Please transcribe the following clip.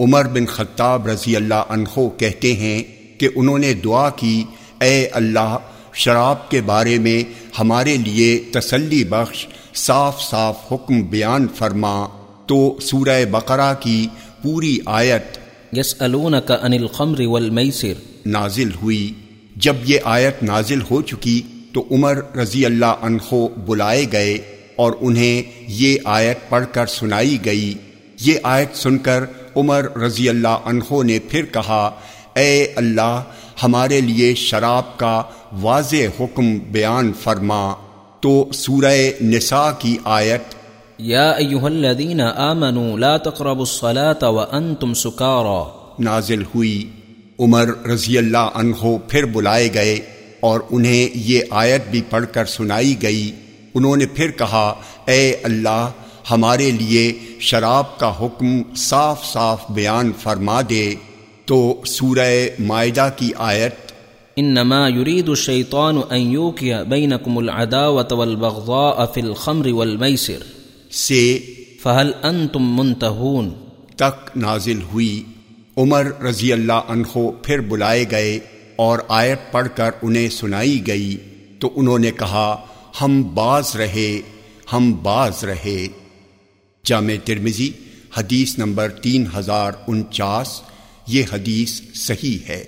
عمر بن خطاب رضی اللہ عنہ کہتے ہیں کہ انہوں نے دعا کی اے اللہ شراب کے بارے میں ہمارے لیے تسلی بخش صاف صاف حکم بیان فرما۔ تو سورہ بقرہ کی پوری آیت یس کا انل خمر والمیسر۔ نازل ہوئی۔ جب یہ آیت نازل ہو چکی تو عمر رضی اللہ عنہ بلائے گئے اور انہیں یہ آیت پڑھ کر سنائی گئی۔ یہ آیت سن کر عمر رضی اللہ عنہ نے پھر کہا اے اللہ ہمارے لیے شراب کا واضح حکم بیان فرما۔ تو سورہ نساء کی آیت۔ یا ایوہ الذین آمنوا لا تقربوا الصلاة وانتم سکارا۔ نازل ہوئی۔ عمر رضی اللہ عنہ پھر بلائے گئے اور انہیں یہ آیت بھی پڑھ کر سنائی گئی۔ انہوں نے پھر کہا اے اللہ ہمارے لیے شراب کا حکم صاف صاف بیان فرما دے تو سورہ معدہ کی آیت انما يريد الشيطان ان يوقع بينكم العداوه والبغضاء في الخمر والميسر سے فهل انتم منتهون تک نازل ہوئی۔ عمر رضی اللہ عنہ پھر بلائے گئے اور آیت پڑھ کر انہیں سنائی گئی۔ تو انہوں نے کہا ہم باز رہے ہم باز رہے۔ جامع ترمزی حدیث نمبر تین ہزار انچاس یہ حدیث صحیح ہے۔